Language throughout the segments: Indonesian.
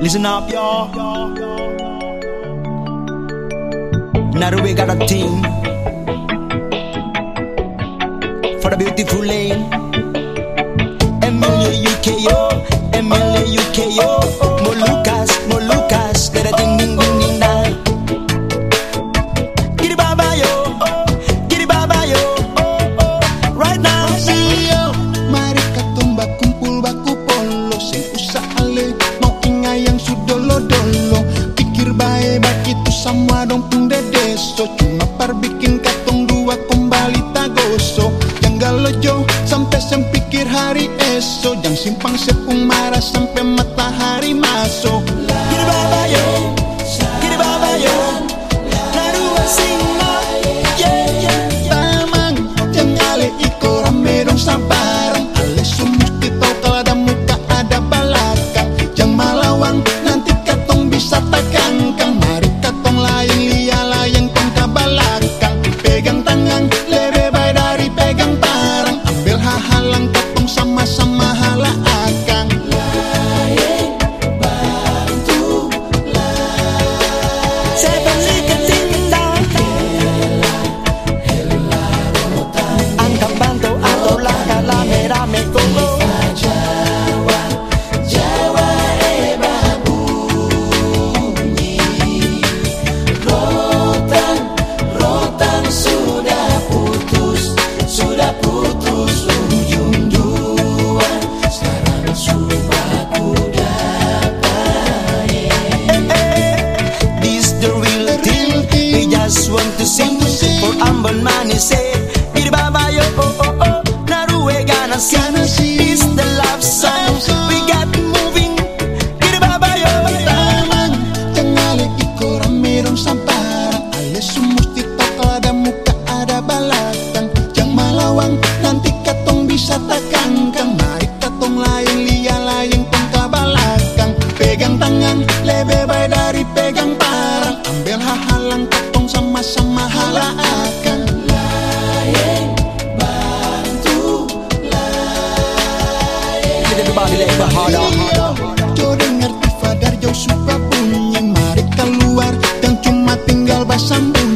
Listen up, y'all. Now we got a team for the beautiful lane. Emily UKO, Emily UKO. dong deso. Cuma par bikin katong dua kembali tagoso Janggal galojo sampai sempikir hari eso. Jang simpang sepung marah sampai matahari masuk want to sing For ambon manis eh Diri baba yo oh oh oh. Narue gana sing e. It's the love song. We got moving. Diri baba yo oh, Taman Tengale iko ramirong sampara. Ale sumusti toko ada muka ada balatang jang malawang nanti katong bisa Everybody lebih harder Kau dengar Tifadar jauh suka bunyi Mari keluar Dan cuma tinggal basam bunyi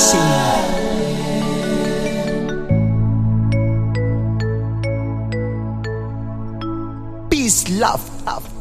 Casino. Peace, love, love.